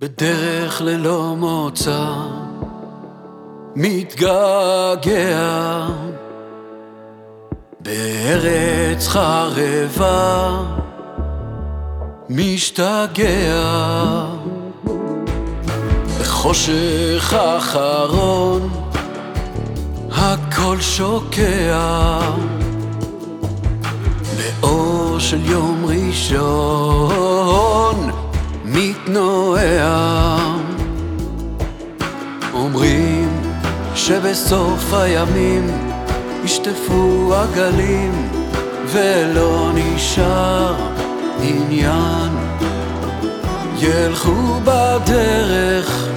בדרך ללא מוצא, מתגעגע בארץ חרבה, משתגע. בחושך אחרון, הכל שוקע לאור של יום ראשון מתנועע שבסוף הימים ישטפו הגלים ולא נשאר עניין. ילכו בדרך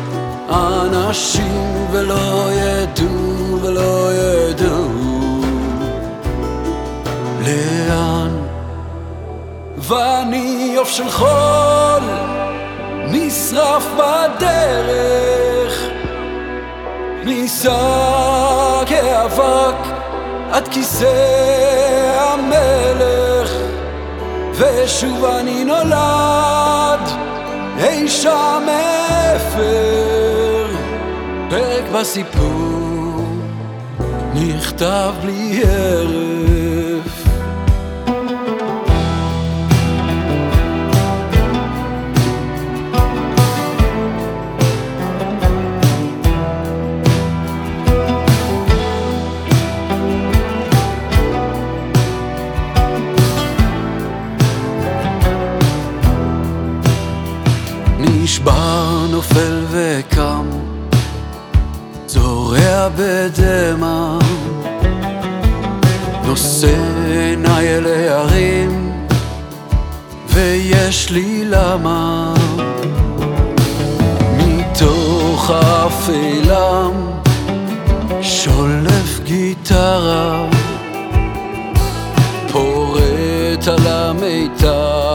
אנשים ולא ידעו ולא ידעו לאן. ואני עוף של חול נשרף בדרך נישא כאבק עד כיסא המלך ושוב אני נולד אי שם אפר. פרק בסיפור נכתב בלי הרף נשבר, נופל וקם, זורע בדמע, נושא עיניי אל ההרים, ויש לי למה. מתוך האפלה שולף גיטרה, פורט על המיתר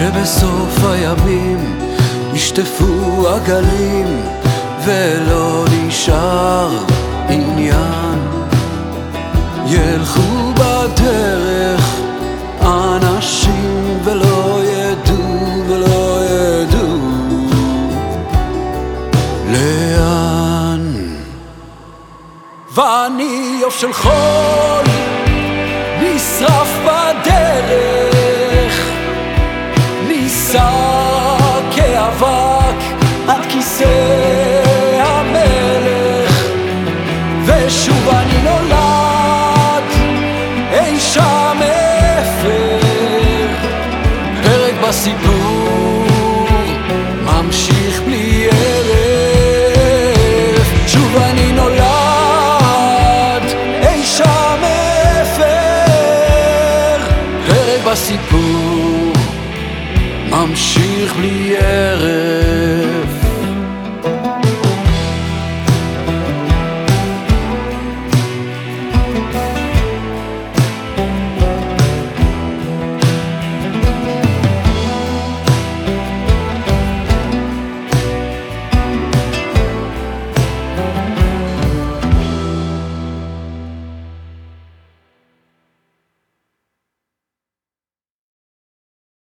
שבסוף הימים ישטפו הגלים ולא נשאר עניין. ילכו בדרך אנשים ולא ידעו ולא ידעו לאן. ואני עוף של חול כיסא המלך ושוב אני נולד אי שם אפר. פרק בסיפור ממשיך בלי הרף. שוב אני נולד אי שם אפר. פרק בסיפור ממשיך בלי